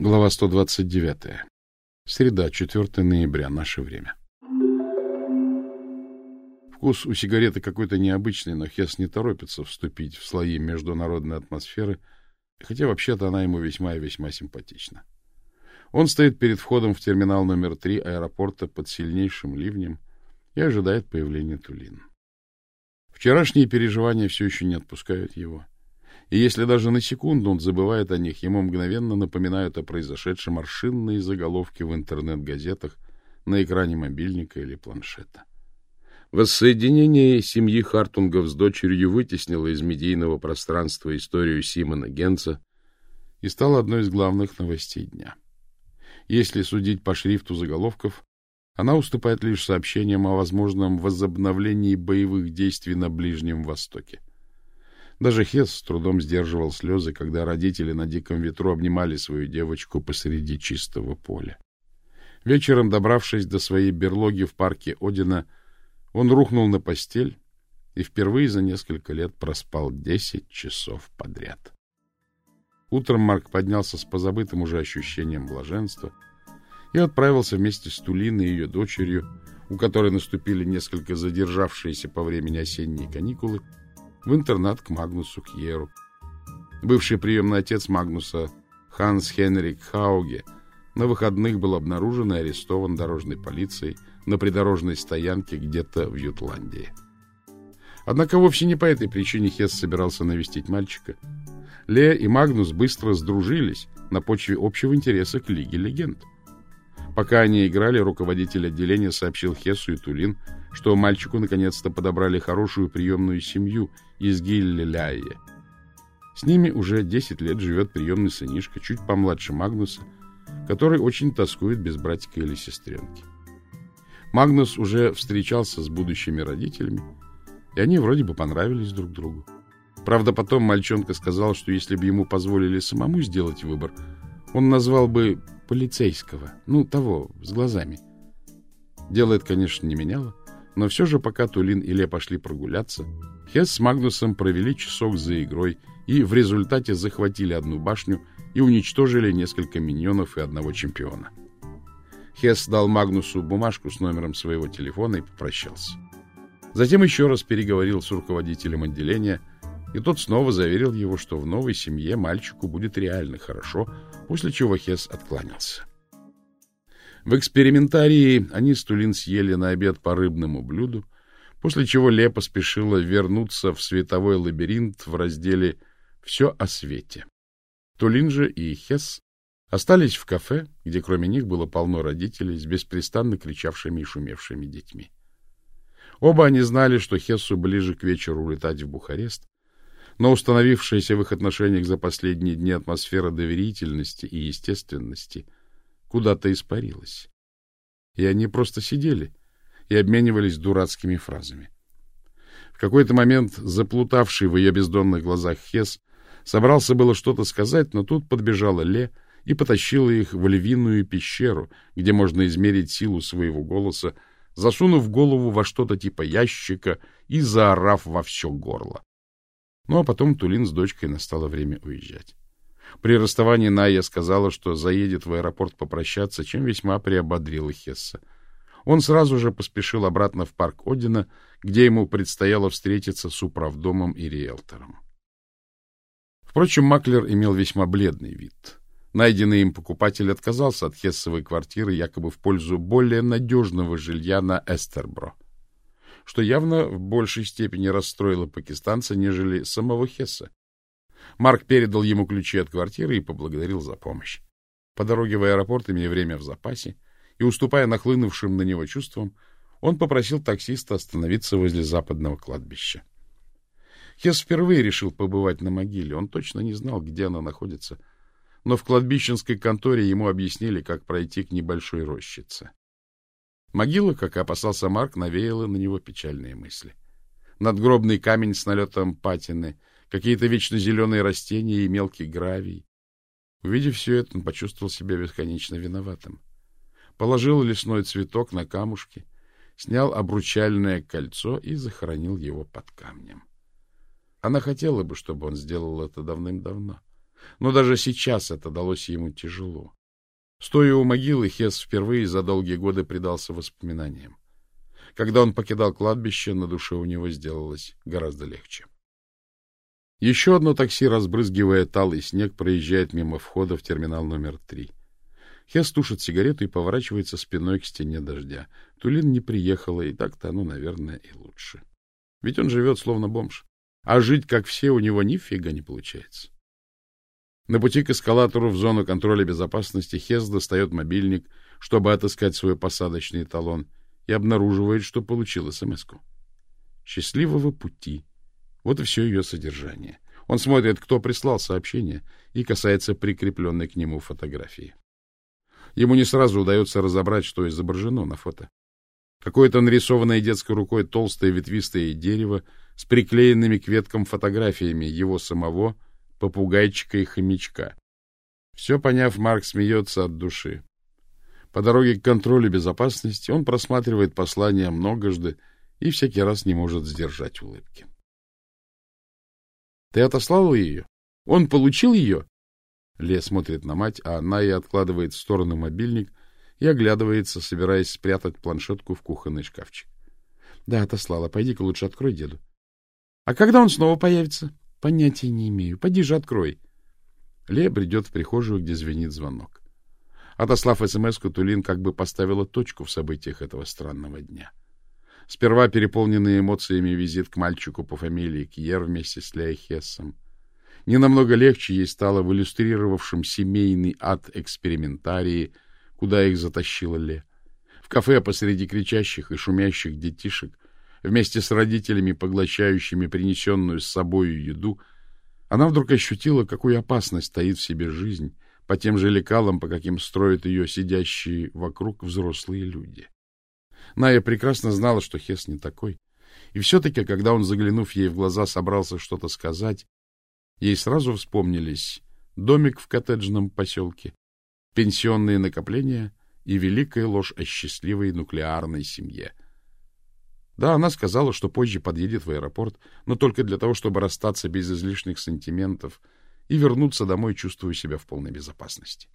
Глава 129. Среда, 4 ноября, наше время. Вкус у сигареты какой-то необычный, но Хесс не торопится вступить в слои международной атмосферы, хотя вообще-то она ему весьма и весьма симпатична. Он стоит перед входом в терминал номер 3 аэропорта под сильнейшим ливнем и ожидает появления Тулин. Вчерашние переживания все еще не отпускают его. И если даже на секунду он забывает о них, ему мгновенно напоминают о произошедшем аршинные заголовки в интернет-газетах на экране мобильника или планшета. Воссоединение семьи Хартунгов с дочерью вытеснило из медийного пространства историю Симона Генца и стало одной из главных новостей дня. Если судить по шрифту заголовков, она уступает лишь сообщениям о возможном возобновлении боевых действий на Ближнем Востоке. Даже Хес с трудом сдерживал слезы, когда родители на диком ветру обнимали свою девочку посреди чистого поля. Вечером, добравшись до своей берлоги в парке Одина, он рухнул на постель и впервые за несколько лет проспал десять часов подряд. Утром Марк поднялся с позабытым уже ощущением блаженства и отправился вместе с Тулиной и ее дочерью, у которой наступили несколько задержавшиеся по времени осенние каникулы, в интернат к Магнусу Кьеру. Бывший приемный отец Магнуса, Ханс Хенрик Хауге, на выходных был обнаружен и арестован дорожной полицией на придорожной стоянке где-то в Ютландии. Однако вовсе не по этой причине Хесс собирался навестить мальчика. Лея и Магнус быстро сдружились на почве общего интереса к Лиге легенд. Пока они играли, руководитель отделения сообщил Хессу и Тулин, что мальчику наконец-то подобрали хорошую приемную семью из Гиллеляя. С ними уже 10 лет живет приемный сынишка, чуть помладше Магнуса, который очень тоскует без братика или сестренки. Магнус уже встречался с будущими родителями, и они вроде бы понравились друг другу. Правда, потом мальчонка сказал, что если бы ему позволили самому сделать выбор, он назвал бы полицейского, ну, того, с глазами. Дело это, конечно, не меняло, но все же, пока Тулин и Ле пошли прогуляться, Хесс с Магнусом провели часок за игрой и в результате захватили одну башню и уничтожили несколько миньонов и одного чемпиона. Хесс дал Магнусу бумажку с номером своего телефона и попрощался. Затем еще раз переговорил с руководителем отделения, и тот снова заверил его, что в новой семье мальчику будет реально хорошо, после чего Хесс откланялся. В экспериментарии они с Тулин съели на обед по рыбному блюду, после чего Ле поспешила вернуться в световой лабиринт в разделе «Все о свете». Тулин же и Хесс остались в кафе, где кроме них было полно родителей с беспрестанно кричавшими и шумевшими детьми. Оба они знали, что Хессу ближе к вечеру улетать в Бухарест, но установившаяся в их отношениях за последние дни атмосфера доверительности и естественности куда-то испарилась. И они просто сидели и обменивались дурацкими фразами. В какой-то момент заплутавший в ее бездонных глазах Хес собрался было что-то сказать, но тут подбежала Ле и потащила их в львиную пещеру, где можно измерить силу своего голоса, засунув голову во что-то типа ящика и заорав во все горло. Ну, а потом Тулин с дочкой настало время уезжать. При расставании Найя сказала, что заедет в аэропорт попрощаться, чем весьма приободрила Хесса. Он сразу же поспешил обратно в парк Одина, где ему предстояло встретиться с управдомом и риэлтором. Впрочем, Маклер имел весьма бледный вид. Найденный им покупатель отказался от Хессовой квартиры якобы в пользу более надежного жилья на Эстербро, что явно в большей степени расстроило пакистанца, нежели самого Хесса. Марк передал ему ключи от квартиры и поблагодарил за помощь. По дороге в аэропорт, имея время в запасе и уступая нахлынувшим на него чувствам, он попросил таксиста остановиться возле западного кладбища. Хесс впервые решил побывать на могиле. Он точно не знал, где она находится — но в кладбищенской конторе ему объяснили, как пройти к небольшой рощице. Могила, как опасался Марк, навеяла на него печальные мысли. Надгробный камень с налетом патины, какие-то вечно зеленые растения и мелкий гравий. Увидев все это, он почувствовал себя бесконечно виноватым. Положил лесной цветок на камушки, снял обручальное кольцо и захоронил его под камнем. Она хотела бы, чтобы он сделал это давным-давно. Но даже сейчас это далось ему тяжело. Стоя у могилы, Хес впервые за долгие годы предался воспоминаниям. Когда он покидал кладбище, на душе у него сделалось гораздо легче. Еще одно такси, разбрызгивая талый снег, проезжает мимо входа в терминал номер три. Хес тушит сигарету и поворачивается спиной к стене дождя. Тулин не приехала, и так-то оно, наверное, и лучше. Ведь он живет словно бомж. А жить, как все, у него нифига не получается. На пути к эскалатору в зону контроля безопасности Хес достает мобильник, чтобы отыскать свой посадочный талон, и обнаруживает, что получил СМС-ку. Счастливого пути. Вот и все ее содержание. Он смотрит, кто прислал сообщение, и касается прикрепленной к нему фотографии. Ему не сразу удается разобрать, что изображено на фото. Какое-то нарисованное детской рукой толстое ветвистое дерево с приклеенными к веткам фотографиями его самого — попугайчика и хомячка. Все поняв, Марк смеется от души. По дороге к контролю безопасности он просматривает послания многожды и всякий раз не может сдержать улыбки. — Ты отослал ее? Он получил ее? Ле смотрит на мать, а она и откладывает в сторону мобильник и оглядывается, собираясь спрятать планшетку в кухонный шкафчик. — Да, отослала. Пойди-ка лучше открой деду. — А когда он снова появится? — Понятия не имею. Поди же открой. Лея бредет в прихожую, где звенит звонок. Отослав смс-ку, Тулин как бы поставила точку в событиях этого странного дня. Сперва переполненный эмоциями визит к мальчику по фамилии Кьер вместе с Лея Хессом. Ненамного легче ей стало в иллюстрировавшем семейный ад экспериментарии, куда их затащила Ле. В кафе посреди кричащих и шумящих детишек вместе с родителями, поглощающими принесенную с собою еду, она вдруг ощутила, какую опасность таит в себе жизнь по тем же лекалам, по каким строят ее сидящие вокруг взрослые люди. Ная прекрасно знала, что Хес не такой. И все-таки, когда он, заглянув ей в глаза, собрался что-то сказать, ей сразу вспомнились домик в коттеджном поселке, пенсионные накопления и великая ложь о счастливой нуклеарной семье — да, она сказала, что позже подъедет в аэропорт, но только для того, чтобы расстаться без излишних сантиментов и вернуться домой, чувствуя себя в полной безопасности.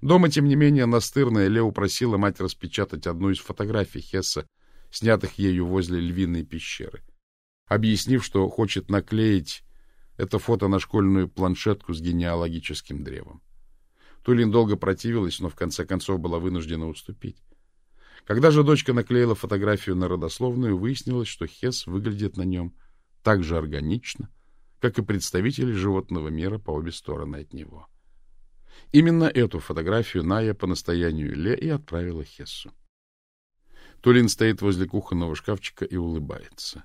Дома, тем не менее, настырная Лео просила мать распечатать одну из фотографий Хесса, снятых ею возле львиной пещеры, объяснив, что хочет наклеить это фото на школьную планшетку с генеалогическим древом. Тулин долго противилась, но в конце концов была вынуждена уступить. Когда же дочка наклеила фотографию на родословную, выяснилось, что Хес выглядит на нем так же органично, как и представители животного мира по обе стороны от него. Именно эту фотографию Ная по настоянию Ле и отправила Хессу. Тулин стоит возле кухонного шкафчика и улыбается.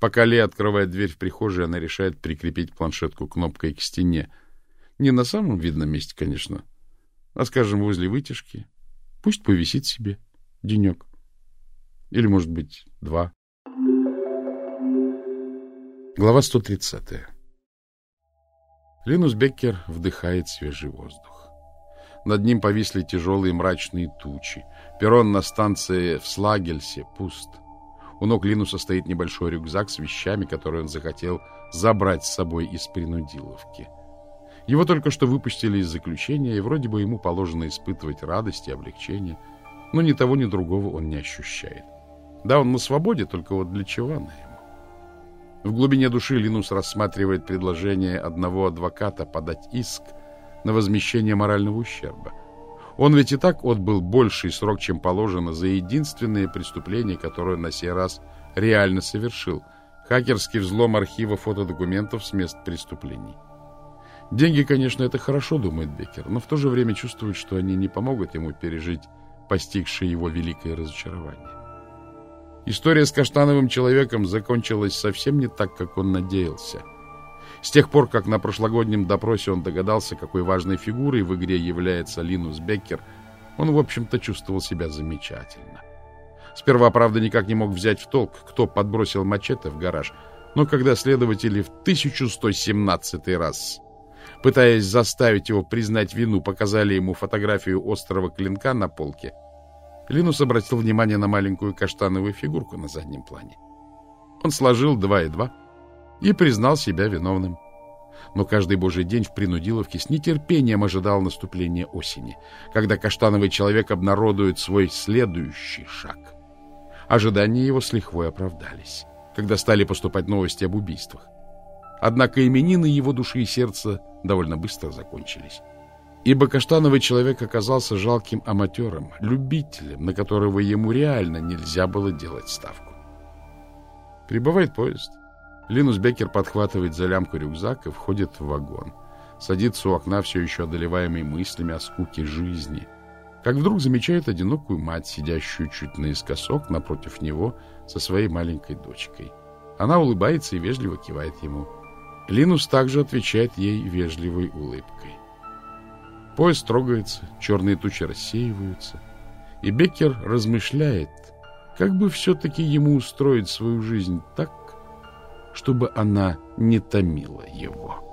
Пока Ле открывает дверь в прихожей, она решает прикрепить планшетку кнопкой к стене. Не на самом видном месте, конечно, а, скажем, возле вытяжки. Пусть повисит себе. — денек. Или, может быть, два. Глава 130. Линус Беккер вдыхает свежий воздух. Над ним повисли тяжелые мрачные тучи. Перрон на станции в Слагельсе пуст. У ног Линуса стоит небольшой рюкзак с вещами, которые он захотел забрать с собой из принудиловки. Его только что выпустили из заключения, и вроде бы ему положено испытывать радость и облегчение – но ни того, ни другого он не ощущает. Да, он на свободе, только вот для чего она ему? В глубине души Линус рассматривает предложение одного адвоката подать иск на возмещение морального ущерба. Он ведь и так отбыл больший срок, чем положено, за единственное преступление, которое на сей раз реально совершил – хакерский взлом архива фотодокументов с мест преступлений. Деньги, конечно, это хорошо, думает Беккер, но в то же время чувствует, что они не помогут ему пережить постигшее его великое разочарование. История с каштановым человеком закончилась совсем не так, как он надеялся. С тех пор, как на прошлогоднем допросе он догадался, какой важной фигурой в игре является Линус Беккер, он, в общем-то, чувствовал себя замечательно. Сперва, правда, никак не мог взять в толк, кто подбросил мачете в гараж, но когда следователи в 1117 раз пытаясь заставить его признать вину, показали ему фотографию острого клинка на полке, Линус обратил внимание на маленькую каштановую фигурку на заднем плане. Он сложил два и два и признал себя виновным. но каждый божий день в Принудиловке с нетерпением ожидал наступления осени, когда каштановый человек обнародует свой следующий шаг. Ожидания его с лихвой оправдались, когда стали поступать новости об убийствах. Однако именины его души и сердца довольно быстро закончились. Ибо каштановый человек оказался жалким аматером, любителем, на которого ему реально нельзя было делать ставку. Прибывает поезд. Линус Беккер подхватывает за лямку рюкзак и входит в вагон. Садится у окна, все еще одолеваемый мыслями о скуке жизни. Как вдруг замечает одинокую мать, сидящую чуть наискосок напротив него со своей маленькой дочкой. Она улыбается и вежливо кивает ему. Линус также отвечает ей вежливой улыбкой. Поезд трогается, черные тучи рассеиваются, и Беккер размышляет, как бы все-таки ему устроить свою жизнь так, чтобы она не томила его.